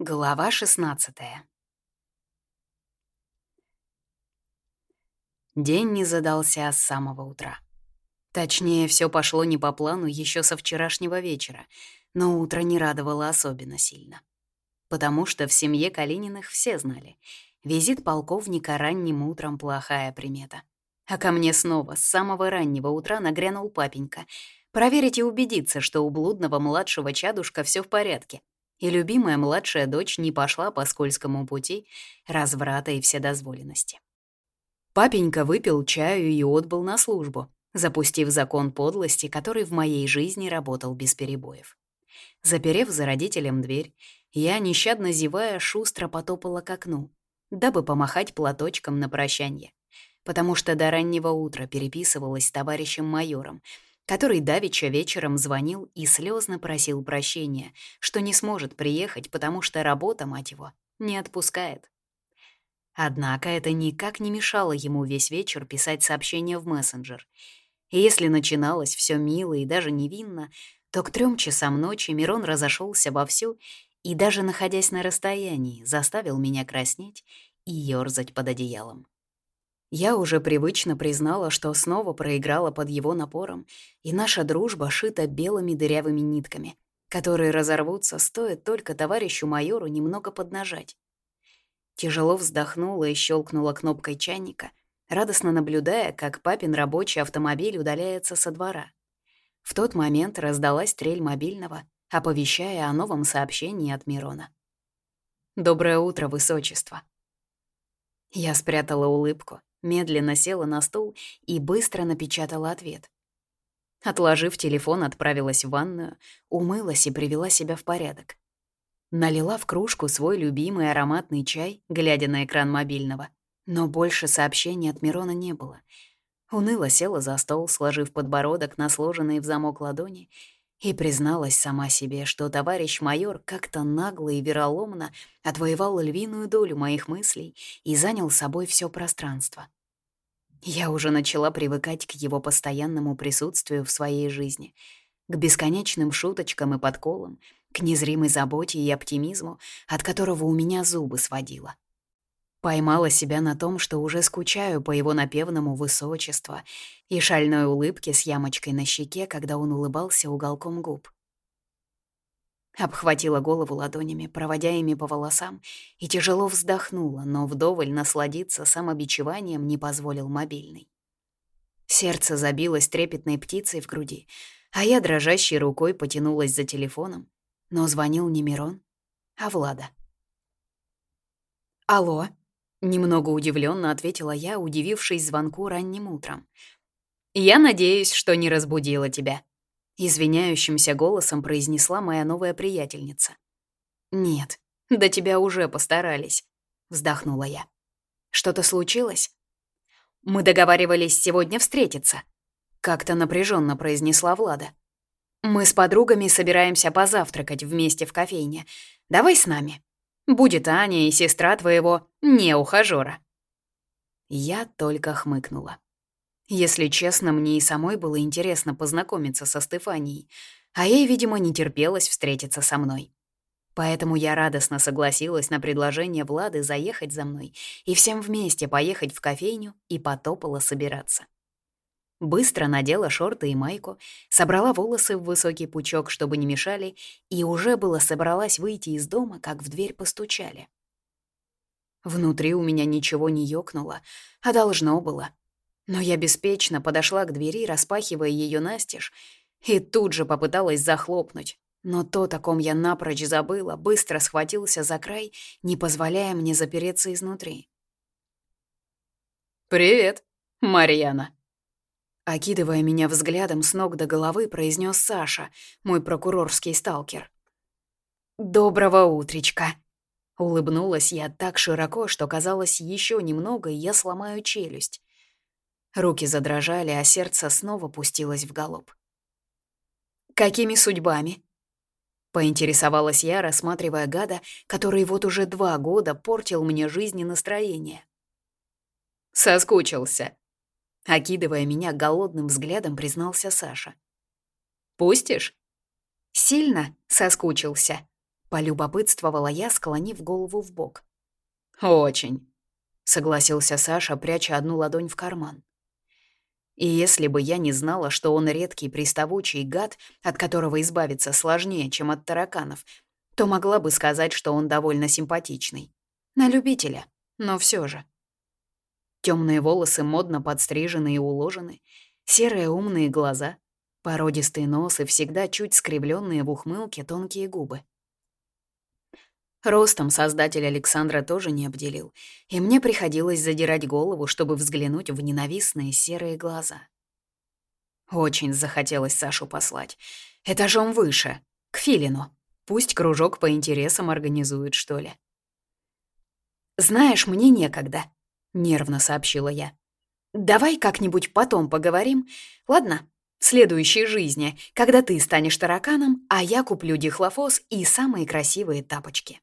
Глава 16 День не задался с самого утра. Точнее, все пошло не по плану еще со вчерашнего вечера, но утро не радовало особенно сильно. Потому что в семье Калининых все знали, визит полковника ранним утром плохая примета. А ко мне снова с самого раннего утра нагрянул папенька — проверить и убедиться, что у блудного младшего чадушка все в порядке, и любимая младшая дочь не пошла по скользкому пути разврата и вседозволенности. Папенька выпил чаю и отбыл на службу, запустив закон подлости, который в моей жизни работал без перебоев. Заперев за родителем дверь, я, нещадно зевая, шустро потопала к окну, дабы помахать платочком на прощанье, потому что до раннего утра переписывалась с товарищем майором — который давеча вечером звонил и слезно просил прощения, что не сможет приехать, потому что работа, мать его, не отпускает. Однако это никак не мешало ему весь вечер писать сообщения в мессенджер. И если начиналось все мило и даже невинно, то к трем часам ночи Мирон разошелся вовсю и даже находясь на расстоянии, заставил меня краснеть и ёрзать под одеялом. Я уже привычно признала, что снова проиграла под его напором, и наша дружба шита белыми дырявыми нитками, которые разорвутся, стоит только товарищу майору немного поднажать. Тяжело вздохнула и щелкнула кнопкой чайника, радостно наблюдая, как папин рабочий автомобиль удаляется со двора. В тот момент раздалась трель мобильного, оповещая о новом сообщении от Мирона. «Доброе утро, высочество». Я спрятала улыбку, медленно села на стул и быстро напечатала ответ. Отложив телефон, отправилась в ванную, умылась и привела себя в порядок. Налила в кружку свой любимый ароматный чай, глядя на экран мобильного. Но больше сообщений от Мирона не было. Уныло села за стол, сложив подбородок на сложенные в замок ладони, и призналась сама себе, что товарищ майор как-то нагло и вероломно отвоевал львиную долю моих мыслей и занял собой все пространство. Я уже начала привыкать к его постоянному присутствию в своей жизни, к бесконечным шуточкам и подколам, к незримой заботе и оптимизму, от которого у меня зубы сводило. Поймала себя на том, что уже скучаю по его напевному высочеству и шальной улыбке с ямочкой на щеке, когда он улыбался уголком губ. Обхватила голову ладонями, проводя ими по волосам, и тяжело вздохнула, но вдоволь насладиться самобичеванием не позволил мобильный. Сердце забилось трепетной птицей в груди, а я дрожащей рукой потянулась за телефоном, но звонил не Мирон, а Влада. «Алло», Немного удивленно ответила я, удивившись звонку ранним утром. «Я надеюсь, что не разбудила тебя», — извиняющимся голосом произнесла моя новая приятельница. «Нет, до тебя уже постарались», — вздохнула я. «Что-то случилось?» «Мы договаривались сегодня встретиться», — как-то напряженно произнесла Влада. «Мы с подругами собираемся позавтракать вместе в кофейне. Давай с нами». Будет Аня и сестра твоего неухажёра». Я только хмыкнула. Если честно, мне и самой было интересно познакомиться со Стефанией, а ей, видимо, не терпелось встретиться со мной. Поэтому я радостно согласилась на предложение Влады заехать за мной и всем вместе поехать в кофейню и потопала собираться. Быстро надела шорты и майку, собрала волосы в высокий пучок, чтобы не мешали, и уже было собралась выйти из дома, как в дверь постучали. Внутри у меня ничего не ёкнуло, а должно было. Но я беспечно подошла к двери, распахивая ее настежь, и тут же попыталась захлопнуть. Но то, о ком я напрочь забыла, быстро схватился за край, не позволяя мне запереться изнутри. «Привет, Марьяна», Окидывая меня взглядом с ног до головы, произнес Саша, мой прокурорский сталкер. «Доброго утречка!» Улыбнулась я так широко, что казалось еще немного, и я сломаю челюсть. Руки задрожали, а сердце снова пустилось в галоп. «Какими судьбами?» Поинтересовалась я, рассматривая гада, который вот уже два года портил мне жизнь и настроение. «Соскучился», Окидывая меня голодным взглядом, признался Саша. «Пустишь?» «Сильно соскучился», — полюбопытствовала я, склонив голову в бок. «Очень», — согласился Саша, пряча одну ладонь в карман. И если бы я не знала, что он редкий приставучий гад, от которого избавиться сложнее, чем от тараканов, то могла бы сказать, что он довольно симпатичный. На любителя, но все же. Темные волосы модно подстрижены и уложены, серые умные глаза, породистый нос и всегда чуть скривленные в ухмылке тонкие губы. Ростом создатель Александра тоже не обделил, и мне приходилось задирать голову, чтобы взглянуть в ненавистные серые глаза. Очень захотелось Сашу послать. Этажом выше, к Филину. Пусть кружок по интересам организует, что ли. «Знаешь, мне некогда», — нервно сообщила я. «Давай как-нибудь потом поговорим, ладно? В следующей жизни, когда ты станешь тараканом, а я куплю дихлофос и самые красивые тапочки».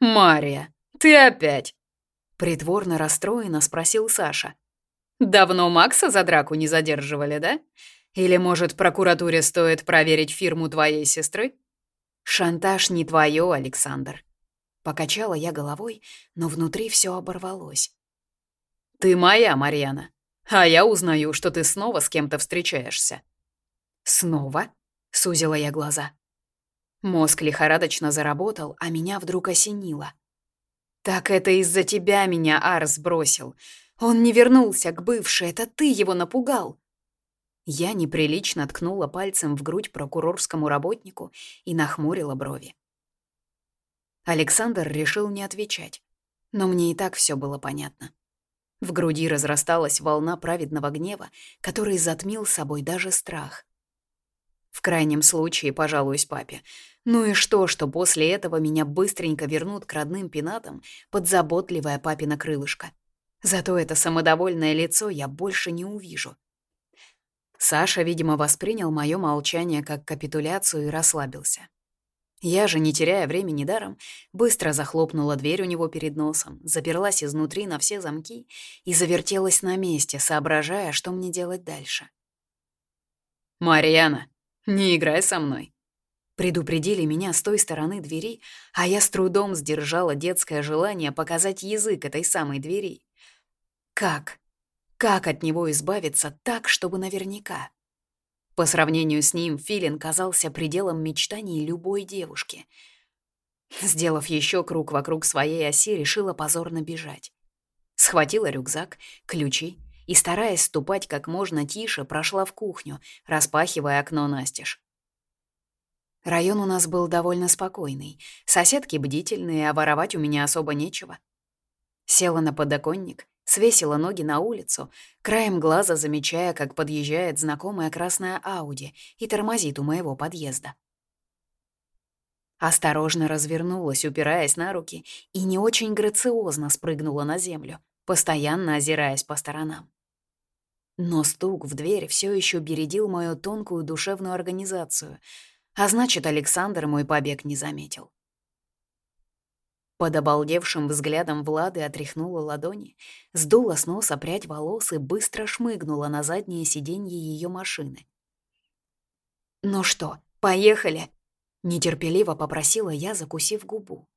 «Мария, ты опять?» Притворно расстроенно спросил Саша. «Давно Макса за драку не задерживали, да? Или, может, прокуратуре стоит проверить фирму твоей сестры?» «Шантаж не твое, Александр». Покачала я головой, но внутри все оборвалось. «Ты моя, Марьяна, а я узнаю, что ты снова с кем-то встречаешься». «Снова?» — сузила я глаза. Мозг лихорадочно заработал, а меня вдруг осенило. «Так это из-за тебя меня Арс бросил. Он не вернулся к бывшей, это ты его напугал». Я неприлично ткнула пальцем в грудь прокурорскому работнику и нахмурила брови. Александр решил не отвечать, но мне и так все было понятно. В груди разрасталась волна праведного гнева, который затмил собой даже страх. В крайнем случае пожалуюсь папе. Ну и что, что после этого меня быстренько вернут к родным пенатам под заботливое папино крылышко. Зато это самодовольное лицо я больше не увижу. Саша, видимо, воспринял мое молчание как капитуляцию и расслабился. Я же, не теряя времени даром, быстро захлопнула дверь у него перед носом, заперлась изнутри на все замки и завертелась на месте, соображая, что мне делать дальше. «Марьяна, не играй со мной», Предупредили меня с той стороны двери, а я с трудом сдержала детское желание показать язык этой самой двери. Как? Как от него избавиться так, чтобы наверняка? По сравнению с ним Филин казался пределом мечтаний любой девушки. Сделав еще круг вокруг своей оси, решила позорно бежать. Схватила рюкзак, ключи и, стараясь ступать как можно тише, прошла в кухню, распахивая окно настежь. Район у нас был довольно спокойный, соседки бдительные, а воровать у меня особо нечего. Села на подоконник, свесила ноги на улицу, краем глаза замечая, как подъезжает знакомая красная Ауди и тормозит у моего подъезда. Осторожно развернулась, упираясь на руки, и не очень грациозно спрыгнула на землю, постоянно озираясь по сторонам. Но стук в дверь все еще бередил мою тонкую душевную организацию, а значит, Александр мой побег не заметил. Под обалдевшим взглядом Влады отряхнула ладони, сдула с носа прядь волос и быстро шмыгнула на заднее сиденье ее машины. «Ну что, поехали?» — нетерпеливо попросила я, закусив губу.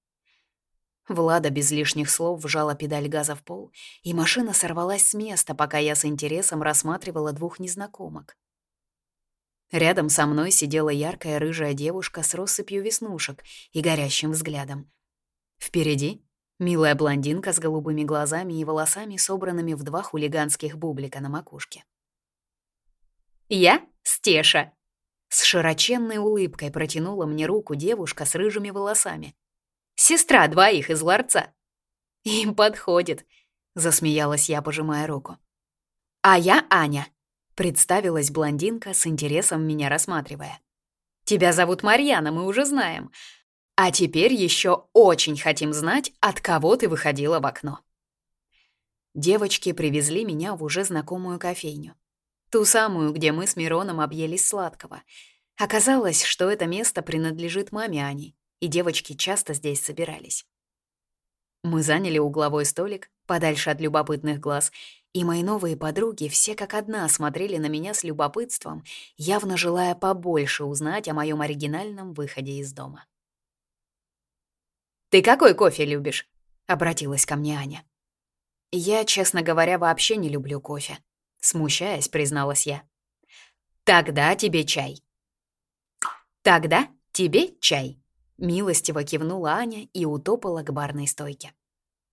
Влада без лишних слов вжала педаль газа в пол, и машина сорвалась с места, пока я с интересом рассматривала двух незнакомок. Рядом со мной сидела яркая рыжая девушка с россыпью веснушек и горящим взглядом, Впереди — милая блондинка с голубыми глазами и волосами, собранными в два хулиганских бублика на макушке. «Я Стеша!» С широченной улыбкой протянула мне руку девушка с рыжими волосами. «Сестра двоих из ларца!» «Им подходит!» — засмеялась я, пожимая руку. «А я Аня!» — представилась блондинка с интересом меня рассматривая. «Тебя зовут Марьяна, мы уже знаем. А теперь еще очень хотим знать, от кого ты выходила в окно. Девочки привезли меня в уже знакомую кофейню. Ту самую, где мы с Мироном объелись сладкого. Оказалось, что это место принадлежит маме Ани, и девочки часто здесь собирались. Мы заняли угловой столик, подальше от любопытных глаз, и мои новые подруги все как одна смотрели на меня с любопытством, явно желая побольше узнать о моем оригинальном выходе из дома. «Ты какой кофе любишь?» — обратилась ко мне Аня. «Я, честно говоря, вообще не люблю кофе», — смущаясь, призналась я. «Тогда тебе чай». «Тогда тебе чай», — милостиво кивнула Аня и утопала к барной стойке.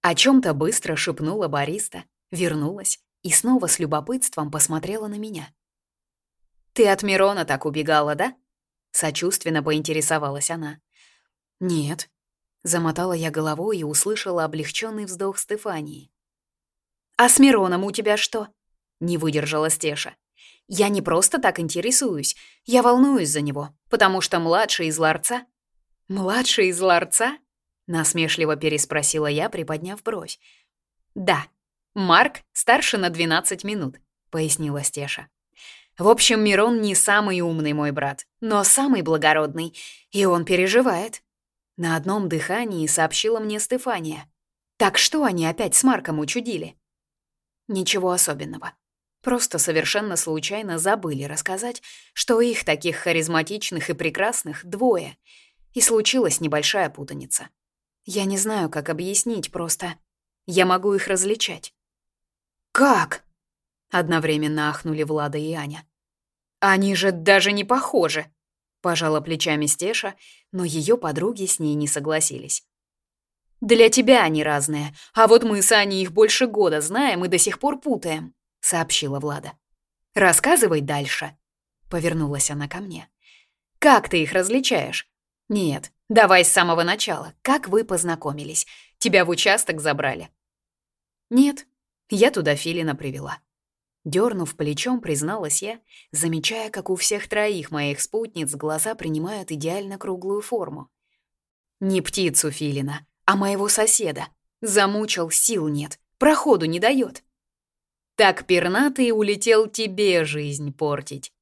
О чем то быстро шепнула бариста, вернулась и снова с любопытством посмотрела на меня. «Ты от Мирона так убегала, да?» Сочувственно поинтересовалась она. «Нет», — замотала я головой и услышала облегченный вздох Стефании. «А с Мироном у тебя что?» — не выдержала Стеша. «Я не просто так интересуюсь, я волнуюсь за него, потому что младший из ларца...» «Младший из ларца?» — насмешливо переспросила я, приподняв бровь. «Да, Марк старше на 12 минут», — пояснила Стеша. В общем, Мирон не самый умный мой брат, но самый благородный, и он переживает. На одном дыхании сообщила мне Стефания. Так что они опять с Марком учудили? Ничего особенного. Просто совершенно случайно забыли рассказать, что их таких харизматичных и прекрасных двое, и случилась небольшая путаница. Я не знаю, как объяснить, просто я могу их различать. «Как?» — одновременно ахнули Влада и Аня. «Они же даже не похожи!» — пожала плечами Стеша, но ее подруги с ней не согласились. «Для тебя они разные, а вот мы с Аней их больше года знаем и до сих пор путаем», — сообщила Влада. «Рассказывай дальше», — повернулась она ко мне. «Как ты их различаешь?» «Нет, давай с самого начала. Как вы познакомились? Тебя в участок забрали?» «Нет, я туда Филина привела». Дернув плечом, призналась я, замечая, как у всех троих моих спутниц глаза принимают идеально круглую форму. Не птицу Филина, а моего соседа. Замучил, сил нет, проходу не дает. Так пернатый улетел тебе жизнь портить.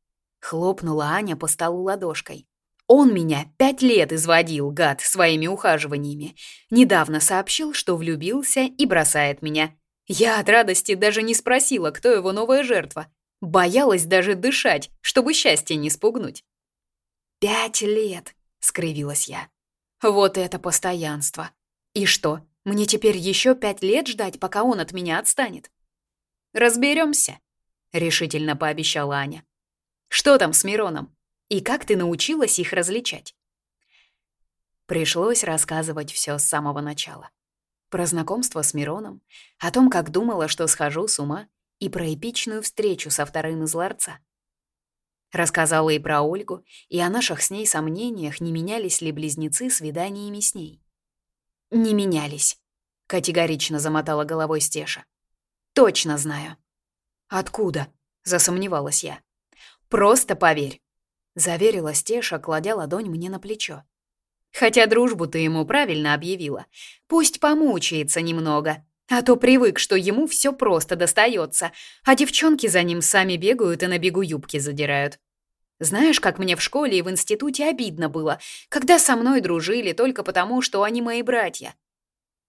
Хлопнула Аня по столу ладошкой. Он меня пять лет изводил, гад, своими ухаживаниями. Недавно сообщил, что влюбился и бросает меня. Я от радости даже не спросила, кто его новая жертва. Боялась даже дышать, чтобы счастье не спугнуть. «Пять лет!» — скривилась я. «Вот это постоянство! И что, мне теперь еще пять лет ждать, пока он от меня отстанет?» «Разберемся», — решительно пообещала Аня. «Что там с Мироном? И как ты научилась их различать?» Пришлось рассказывать все с самого начала. Про знакомство с Мироном, о том, как думала, что схожу с ума, и про эпичную встречу со вторым из ларца. Рассказала и про Ольгу, и о наших с ней сомнениях, не менялись ли близнецы свиданиями с ней. «Не менялись», — категорично замотала головой Стеша. «Точно знаю». «Откуда?» — засомневалась я. «Просто поверь», — заверила Стеша, кладя ладонь мне на плечо. Хотя дружбу ты ему правильно объявила. Пусть помучается немного, а то привык, что ему все просто достается, а девчонки за ним сами бегают и на бегу юбки задирают. Знаешь, как мне в школе и в институте обидно было, когда со мной дружили только потому, что они мои братья.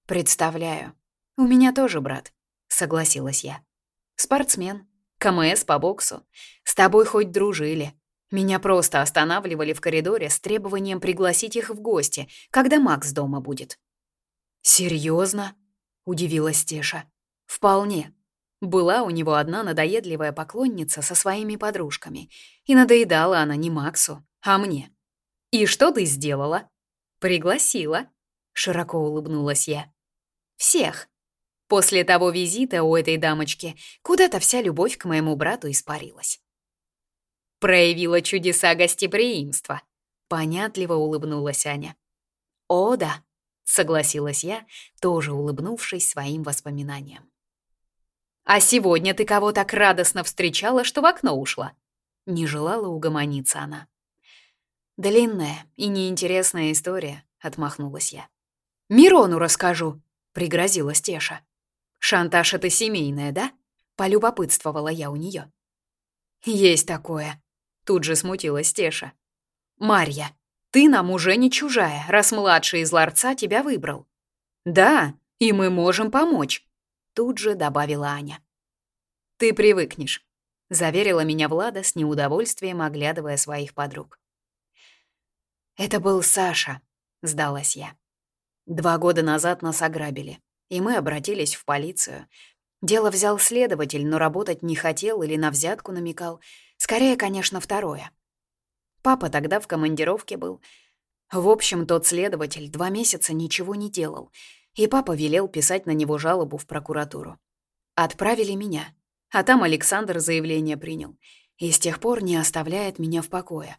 Представляю. У меня тоже брат, согласилась я. Спортсмен, КМС по боксу. С тобой хоть дружили, меня просто останавливали в коридоре с требованием пригласить их в гости, когда Макс дома будет. Серьезно? удивилась Теша. Вполне. Была у него одна надоедливая поклонница со своими подружками, и надоедала она не Максу, а мне. И что ты сделала? Пригласила, широко улыбнулась я. Всех. После того визита у этой дамочки куда-то вся любовь к моему брату испарилась проявила чудеса гостеприимства. Понятливо улыбнулась Аня. «О, да», — согласилась я, тоже улыбнувшись своим воспоминаниям. «А сегодня ты кого так радостно встречала, что в окно ушла?» Не желала угомониться она. «Длинная и неинтересная история», — отмахнулась я. «Мирону расскажу», — пригрозила Стеша. «Шантаж — это семейное, да?» — полюбопытствовала я у нее. «Есть такое», Тут же смутилась Теша. «Марья, ты нам уже не чужая, раз младший из ларца тебя выбрал». «Да, и мы можем помочь», — тут же добавила Аня. «Ты привыкнешь», — заверила меня Влада с неудовольствием, оглядывая своих подруг. «Это был Саша», — сдалась я. Два года назад нас ограбили, и мы обратились в полицию. Дело взял следователь, но работать не хотел или на взятку намекал. Скорее, конечно, второе. Папа тогда в командировке был. В общем, тот следователь два месяца ничего не делал, и папа велел писать на него жалобу в прокуратуру. Отправили меня, а там Александр заявление принял, и с тех пор не оставляет меня в покое.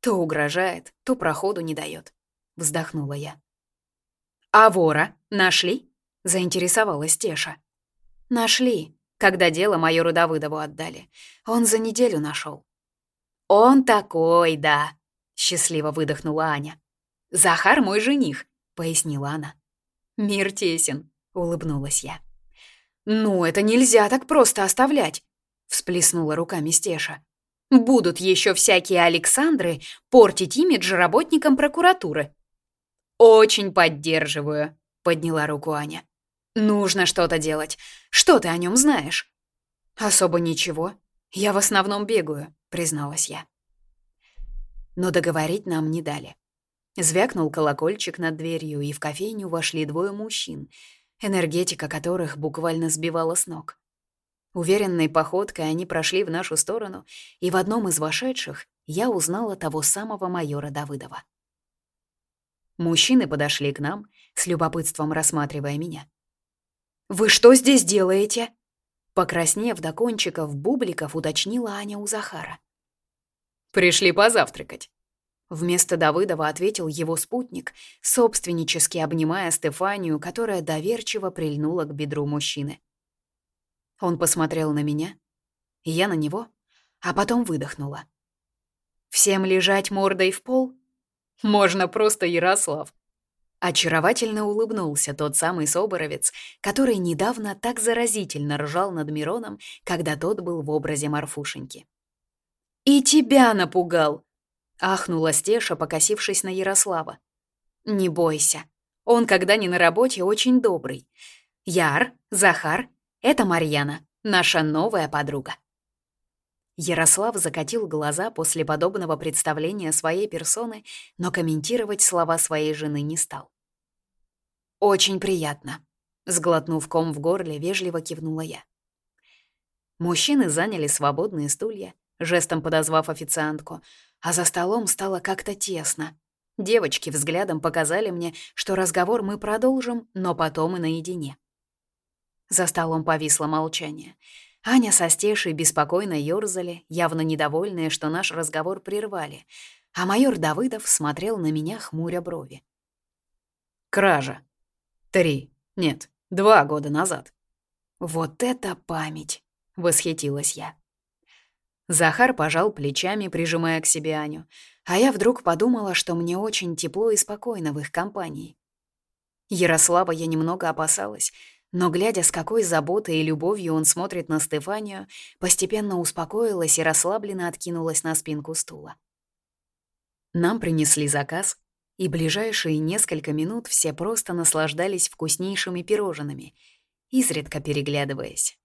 То угрожает, то проходу не дает. Вздохнула я. «А вора нашли?» — заинтересовалась Теша. «Нашли, когда дело майору Давыдову отдали. Он за неделю нашел. «Он такой, да!» — счастливо выдохнула Аня. «Захар мой жених», — пояснила она. «Мир тесен», — улыбнулась я. «Ну, это нельзя так просто оставлять», — всплеснула руками Стеша. «Будут еще всякие Александры портить имидж работникам прокуратуры. «Очень поддерживаю», — подняла руку Аня. «Нужно что-то делать. Что ты о нем знаешь?» «Особо ничего. Я в основном бегаю», — призналась я. Но договорить нам не дали. Звякнул колокольчик над дверью, и в кофейню вошли двое мужчин, энергетика которых буквально сбивала с ног. Уверенной походкой они прошли в нашу сторону, и в одном из вошедших я узнала того самого майора Давыдова. Мужчины подошли к нам, с любопытством рассматривая меня. «Вы что здесь делаете?» Покраснев до кончиков бубликов, уточнила Аня у Захара. «Пришли позавтракать». Вместо Давыдова ответил его спутник, собственнически обнимая Стефанию, которая доверчиво прильнула к бедру мужчины. Он посмотрел на меня, я на него, а потом выдохнула. «Всем лежать мордой в пол?» Можно просто Ярослав. Очаровательно улыбнулся тот самый Соборовец, который недавно так заразительно ржал над Мироном, когда тот был в образе Марфушеньки. «И тебя напугал!» — ахнула Стеша, покосившись на Ярослава. «Не бойся, он, когда не на работе, очень добрый. Яр, Захар — это Марьяна, наша новая подруга». Ярослав закатил глаза после подобного представления своей персоны, но комментировать слова своей жены не стал. «Очень приятно», — сглотнув ком в горле, вежливо кивнула я. Мужчины заняли свободные стулья, жестом подозвав официантку, а за столом стало как-то тесно. Девочки взглядом показали мне, что разговор мы продолжим, но потом и наедине. За столом повисло молчание — Аня со Стешей беспокойно ёрзали, явно недовольные, что наш разговор прервали, а майор Давыдов смотрел на меня, хмуря брови. «Кража. Три. Нет, два года назад». «Вот это память!» — восхитилась я. Захар пожал плечами, прижимая к себе Аню, а я вдруг подумала, что мне очень тепло и спокойно в их компании. Ярослава я немного опасалась — но, глядя, с какой заботой и любовью он смотрит на Стефанию, постепенно успокоилась и расслабленно откинулась на спинку стула. Нам принесли заказ, и ближайшие несколько минут все просто наслаждались вкуснейшими пирожными, изредка переглядываясь.